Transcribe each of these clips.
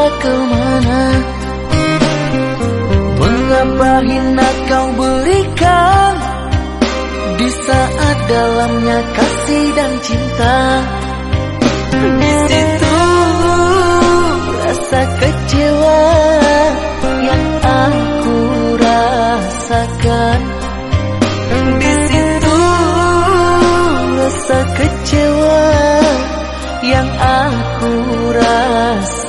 entah ke mana? Mengapa hina kau berikan Di saat dalamnya kasih dan cinta. Di situ rasa kecewa yang aku rasakan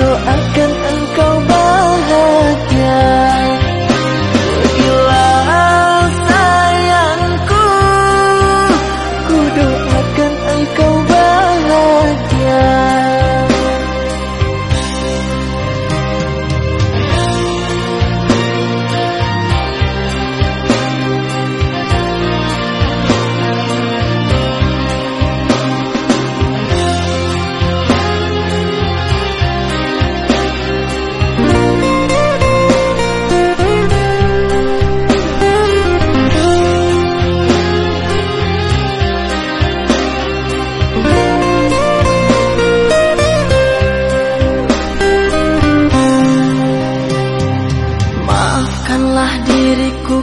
有爱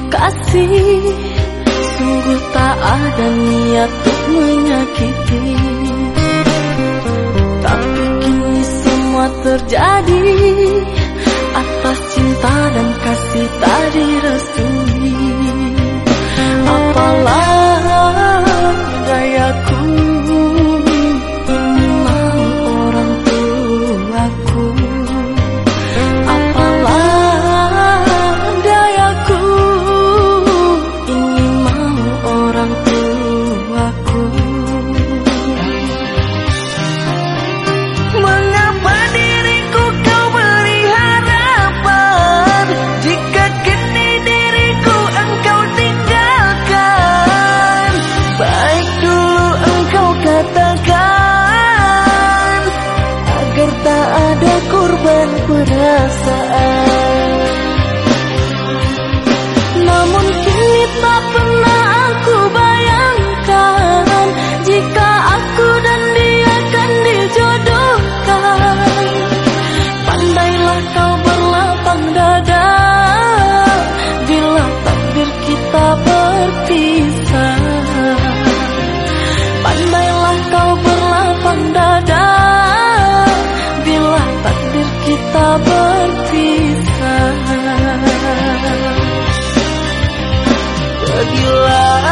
kasih. Sungguh tak ada niat untuk menyakiti. Tapi kini semua terjadi Atas cinta dan kasih tak direstui Apalah perpisahan Bila